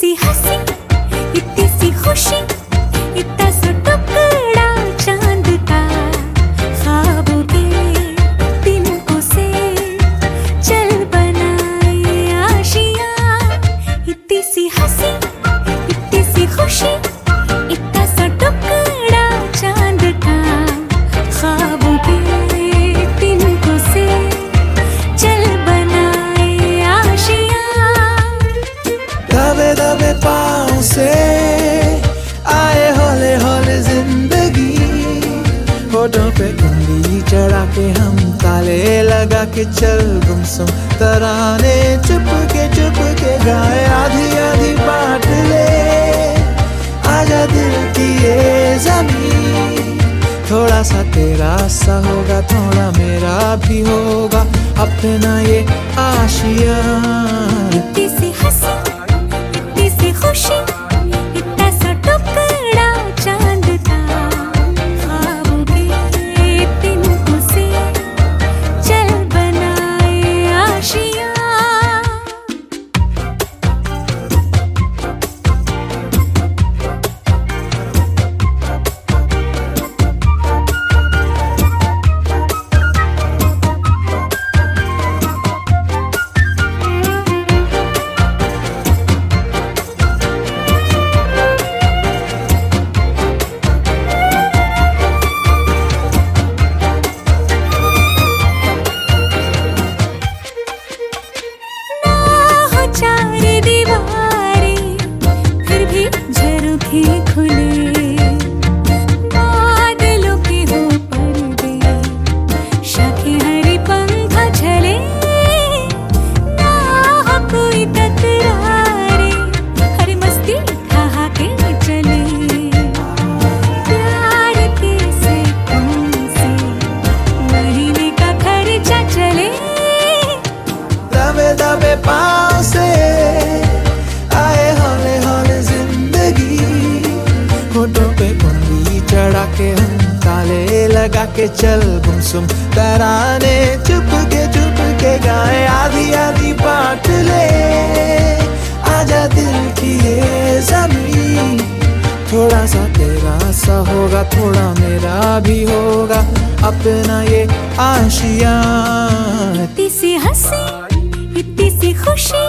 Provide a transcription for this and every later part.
सी हँसी, इतनी सी खुशी, इतना सा टुकड़ा चाँद का। ख्वाबों के दिन को से चल बनाए आशिया, इतनी सी हँसी से आए हौले हौले ज़िंदगी। होठों पे कुंडी चढ़ा के हम ताले लगा के चल गुमसुम तराने। चुप के चुप के गाए आधी आधी बांट ले। आजा दिल की ये ज़मीन। थोड़ा सा तेरा सा होगा, थोड़ा मेरा भी होगा। अपना ये आशिया। ताले लगा के चल गुमसुम। तराने चुप के चुप के गाए आधी आधी बांट ले। आजा दिल की ये ज़मीन थोड़ा सा तेरा सा होगा, थोड़ा मेरा भी होगा। अपना ये आशिया। इतनी सी हँसी, इतनी सी खुशी।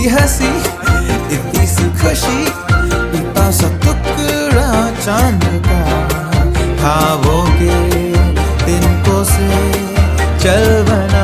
हँसी हँसी, इतनी सी खुशी इतना सा टुकड़ा चाँद का। खाओगे तिनको से चल बना